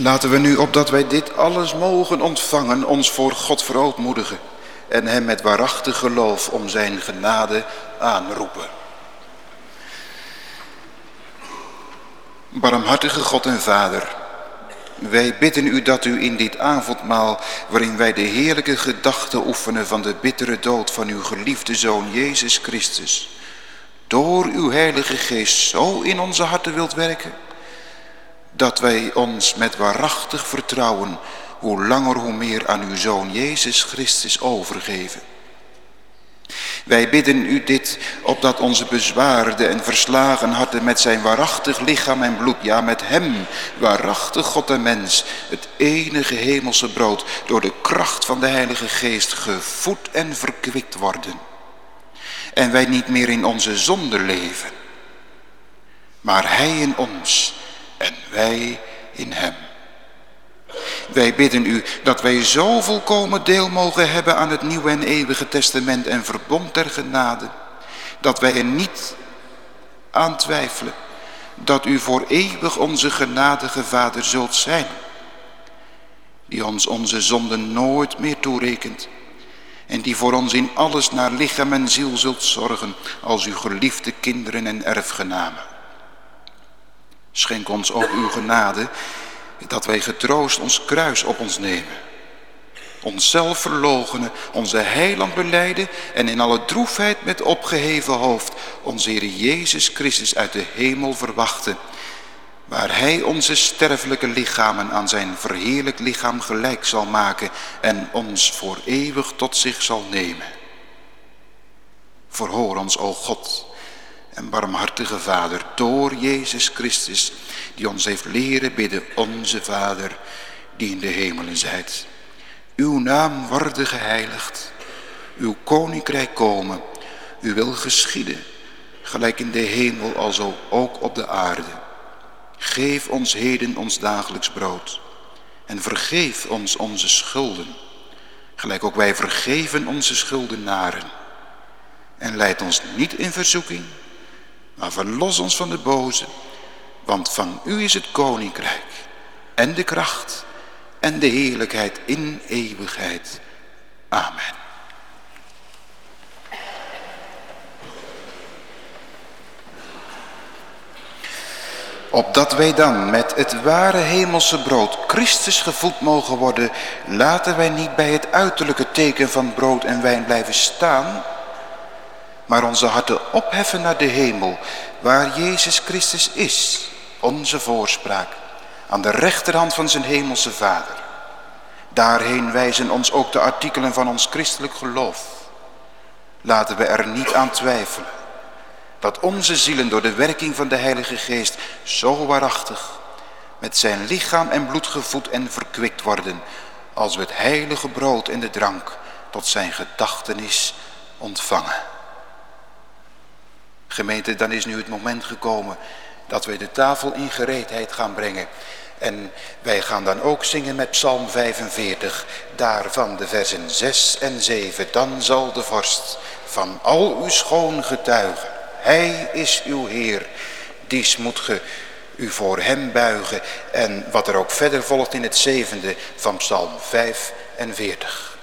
Laten we nu, opdat wij dit alles mogen ontvangen, ons voor God verootmoedigen en hem met waarachtig geloof om zijn genade aanroepen. Barmhartige God en Vader, wij bidden u dat u in dit avondmaal, waarin wij de heerlijke gedachten oefenen van de bittere dood van uw geliefde Zoon Jezus Christus, door uw heilige geest zo in onze harten wilt werken, dat wij ons met waarachtig vertrouwen hoe langer hoe meer aan uw Zoon Jezus Christus overgeven. Wij bidden u dit, opdat onze bezwaarde en verslagen harten met zijn waarachtig lichaam en bloed, ja met hem, waarachtig God en mens, het enige hemelse brood, door de kracht van de Heilige Geest gevoed en verkwikt worden. En wij niet meer in onze zonde leven, maar hij in ons wij in hem. Wij bidden u dat wij zo volkomen deel mogen hebben aan het nieuwe en eeuwige testament en verbond der genade, dat wij er niet aan twijfelen dat u voor eeuwig onze genadige Vader zult zijn, die ons onze zonden nooit meer toerekent en die voor ons in alles naar lichaam en ziel zult zorgen als uw geliefde kinderen en erfgenamen. Schenk ons ook uw genade dat wij getroost ons kruis op ons nemen. Onszelf verlogenen, onze heiland beleiden en in alle droefheid met opgeheven hoofd onze Heer Jezus Christus uit de hemel verwachten. Waar Hij onze sterfelijke lichamen aan zijn verheerlijk lichaam gelijk zal maken en ons voor eeuwig tot zich zal nemen. Verhoor ons, o God, en barmhartige Vader, door Jezus Christus, die ons heeft leren bidden, onze Vader, die in de hemelen zijt. Uw naam worden geheiligd, uw koninkrijk komen, uw wil geschieden, gelijk in de hemel alzo ook op de aarde. Geef ons heden ons dagelijks brood en vergeef ons onze schulden, gelijk ook wij vergeven onze schuldenaren. En leid ons niet in verzoeking, maar verlos ons van de boze, want van u is het koninkrijk en de kracht en de heerlijkheid in eeuwigheid. Amen. Opdat wij dan met het ware hemelse brood Christus gevoed mogen worden, laten wij niet bij het uiterlijke teken van brood en wijn blijven staan, maar onze harten opheffen naar de hemel, waar Jezus Christus is, onze voorspraak, aan de rechterhand van zijn hemelse Vader. Daarheen wijzen ons ook de artikelen van ons christelijk geloof. Laten we er niet aan twijfelen, dat onze zielen door de werking van de Heilige Geest zo waarachtig met zijn lichaam en bloed gevoed en verkwikt worden, als we het heilige brood en de drank tot zijn gedachtenis ontvangen. Gemeente, dan is nu het moment gekomen dat wij de tafel in gereedheid gaan brengen. En wij gaan dan ook zingen met Psalm 45, daarvan de versen 6 en 7. Dan zal de vorst van al uw schoon getuigen. Hij is uw Heer, dies moet ge u voor hem buigen. En wat er ook verder volgt in het zevende van Psalm 45.